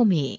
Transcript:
코미